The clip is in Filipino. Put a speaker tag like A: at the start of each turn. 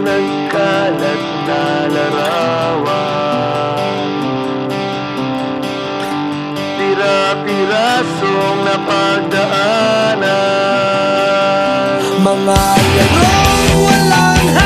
A: nagkalat na larawan. Pira-pirasong napagdaanan.
B: Mga yaro walang hanggang